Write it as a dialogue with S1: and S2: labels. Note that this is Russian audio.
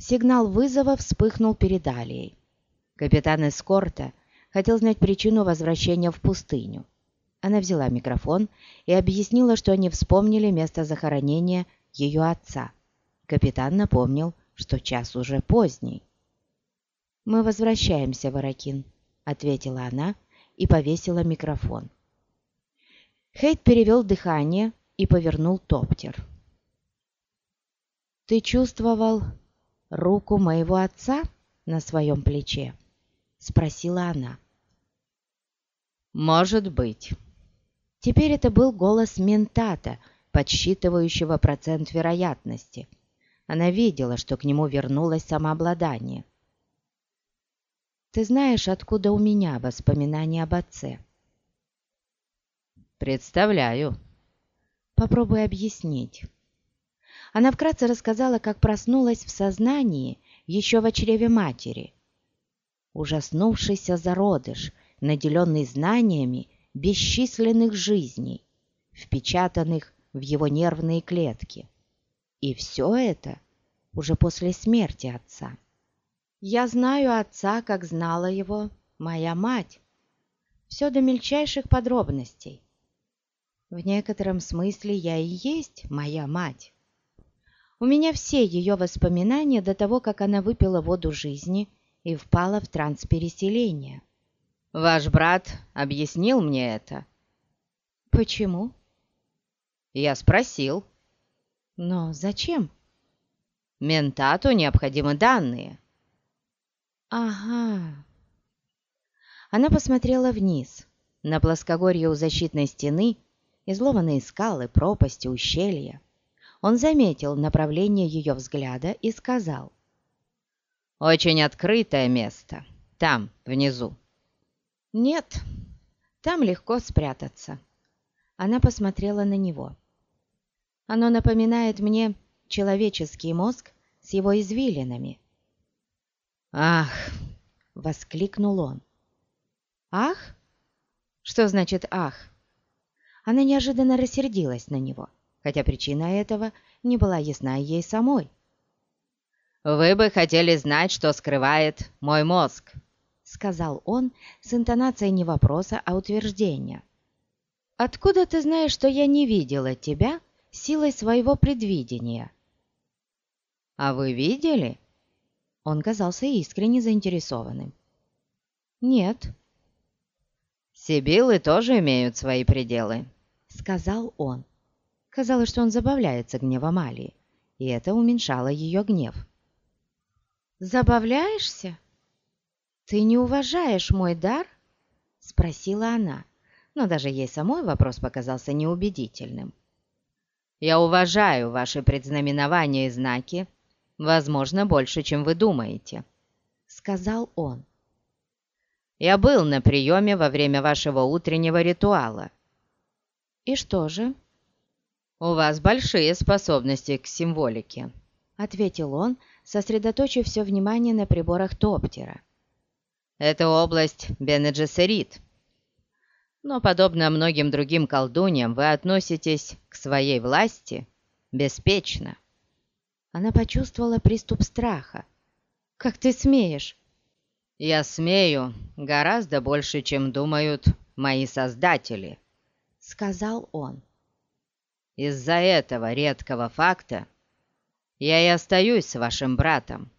S1: Сигнал вызова вспыхнул перед Алией. Капитан эскорта хотел знать причину возвращения в пустыню. Она взяла микрофон и объяснила, что они вспомнили место захоронения ее отца. Капитан напомнил, что час уже поздний. «Мы возвращаемся в Аракин», — ответила она и повесила микрофон. Хейт перевел дыхание и повернул топтер. «Ты чувствовал руку моего отца на своем плече?» — спросила она.
S2: «Может быть».
S1: Теперь это был голос ментата, подсчитывающего процент вероятности. Она видела, что к нему вернулось самообладание. «Ты знаешь, откуда у меня воспоминания об отце?»
S2: «Представляю».
S1: «Попробуй объяснить». Она вкратце рассказала, как проснулась в сознании еще в чреве матери. Ужаснувшийся зародыш, наделенный знаниями бесчисленных жизней, впечатанных в его нервные клетки. И все это уже после смерти отца. Я знаю отца, как знала его моя мать. Все до мельчайших подробностей. В некотором смысле я и есть моя мать. У меня все ее воспоминания до того, как она выпила воду жизни и впала в транс переселения.
S2: «Ваш брат объяснил мне это».
S1: «Почему?»
S2: Я спросил.
S1: «Но зачем?»
S2: «Ментату необходимы данные».
S1: «Ага». Она посмотрела вниз, на плоскогорье у защитной стены, изломанные скалы, пропасти, ущелья он заметил направление ее взгляда и сказал.
S2: «Очень открытое место. Там, внизу».
S1: «Нет, там легко спрятаться». Она посмотрела на него. «Оно напоминает мне человеческий мозг с его извилинами».
S2: «Ах!»
S1: — воскликнул он. «Ах? Что значит «ах»?» Она неожиданно рассердилась на него хотя причина этого не была ясна ей самой.
S2: «Вы бы хотели знать, что скрывает мой мозг», —
S1: сказал он с интонацией не вопроса, а утверждения. «Откуда ты знаешь, что я не видела тебя силой своего предвидения?»
S2: «А вы видели?»
S1: Он казался искренне заинтересованным. «Нет».
S2: «Сибилы тоже имеют свои пределы», —
S1: сказал он. Казалось, что он забавляется гневом Алии, и это уменьшало ее гнев. «Забавляешься? Ты не уважаешь мой дар?» — спросила она, но даже ей самой вопрос показался неубедительным.
S2: «Я уважаю ваши предзнаменования и знаки, возможно, больше, чем вы думаете», — сказал он. «Я был на приеме во время вашего утреннего ритуала».
S1: «И что же?»
S2: «У вас большие способности к символике», —
S1: ответил он, сосредоточив все внимание на приборах Топтера.
S2: «Это область Бенеджесерит. Но, подобно многим другим колдуньям, вы относитесь к своей власти беспечно».
S1: Она почувствовала приступ страха. «Как ты смеешь?»
S2: «Я смею гораздо больше, чем думают мои создатели», — сказал он. Из-за этого редкого факта я и остаюсь с вашим братом.